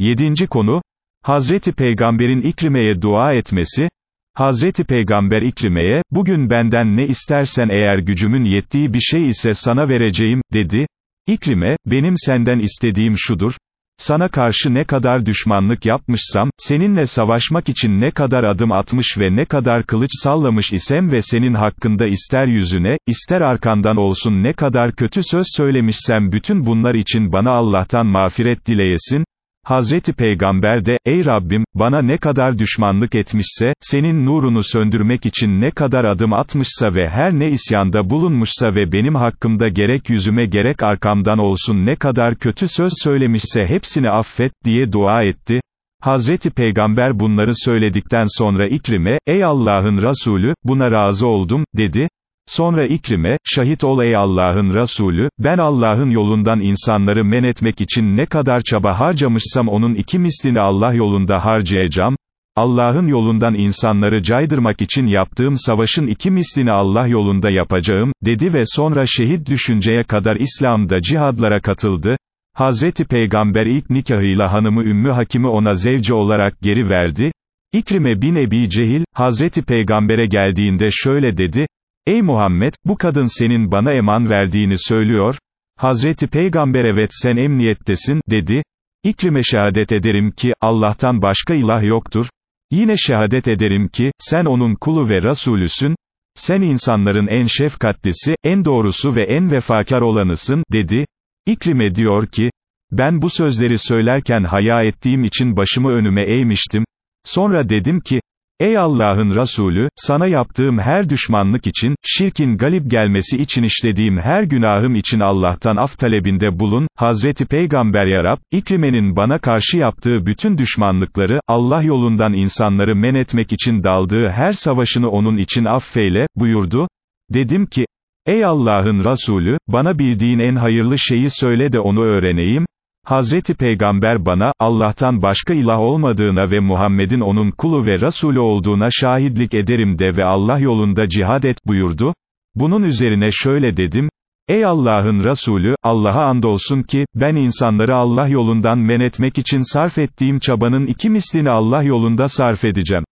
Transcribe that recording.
Yedinci konu, Hazreti Peygamber'in İkrime'ye dua etmesi, Hazreti Peygamber İkrime'ye, bugün benden ne istersen eğer gücümün yettiği bir şey ise sana vereceğim, dedi. İkrime, benim senden istediğim şudur, sana karşı ne kadar düşmanlık yapmışsam, seninle savaşmak için ne kadar adım atmış ve ne kadar kılıç sallamış isem ve senin hakkında ister yüzüne, ister arkandan olsun ne kadar kötü söz söylemişsem bütün bunlar için bana Allah'tan mağfiret dileyesin, Hazreti Peygamber de, ey Rabbim, bana ne kadar düşmanlık etmişse, senin nurunu söndürmek için ne kadar adım atmışsa ve her ne isyanda bulunmuşsa ve benim hakkımda gerek yüzüme gerek arkamdan olsun ne kadar kötü söz söylemişse hepsini affet, diye dua etti. Hazreti Peygamber bunları söyledikten sonra İkrim'e, ey Allah'ın Resulü, buna razı oldum, dedi. Sonra İkrime, şahit ol ey Allah'ın Resulü, ben Allah'ın yolundan insanları men etmek için ne kadar çaba harcamışsam onun iki mislini Allah yolunda harcayacağım, Allah'ın yolundan insanları caydırmak için yaptığım savaşın iki mislini Allah yolunda yapacağım, dedi ve sonra şehit düşünceye kadar İslam'da cihadlara katıldı. Hazreti Peygamber ilk nikahıyla hanımı Ümmü Hakim'i ona zevci olarak geri verdi. İkrime bin Ebi Cehil, Hazreti Peygamber'e geldiğinde şöyle dedi, Ey Muhammed, bu kadın senin bana eman verdiğini söylüyor. Hazreti Peygamber evet sen emniyettesin, dedi. İkrime şehadet ederim ki, Allah'tan başka ilah yoktur. Yine şehadet ederim ki, sen onun kulu ve Rasulüsün. Sen insanların en şefkatlisi, en doğrusu ve en vefakar olanısın, dedi. İkrime diyor ki, ben bu sözleri söylerken haya ettiğim için başımı önüme eğmiştim. Sonra dedim ki, Ey Allah'ın Resulü, sana yaptığım her düşmanlık için, şirkin galip gelmesi için işlediğim her günahım için Allah'tan af talebinde bulun, Hazreti Peygamber yarab, İkrime'nin bana karşı yaptığı bütün düşmanlıkları, Allah yolundan insanları men etmek için daldığı her savaşını onun için affeyle, buyurdu. Dedim ki, Ey Allah'ın Resulü, bana bildiğin en hayırlı şeyi söyle de onu öğreneyim, Hazreti Peygamber bana, Allah'tan başka ilah olmadığına ve Muhammed'in onun kulu ve Resulü olduğuna şahitlik ederim de ve Allah yolunda cihad et buyurdu. Bunun üzerine şöyle dedim, Ey Allah'ın Resulü, Allah'a andolsun ki, ben insanları Allah yolundan men etmek için sarf ettiğim çabanın iki mislini Allah yolunda sarf edeceğim.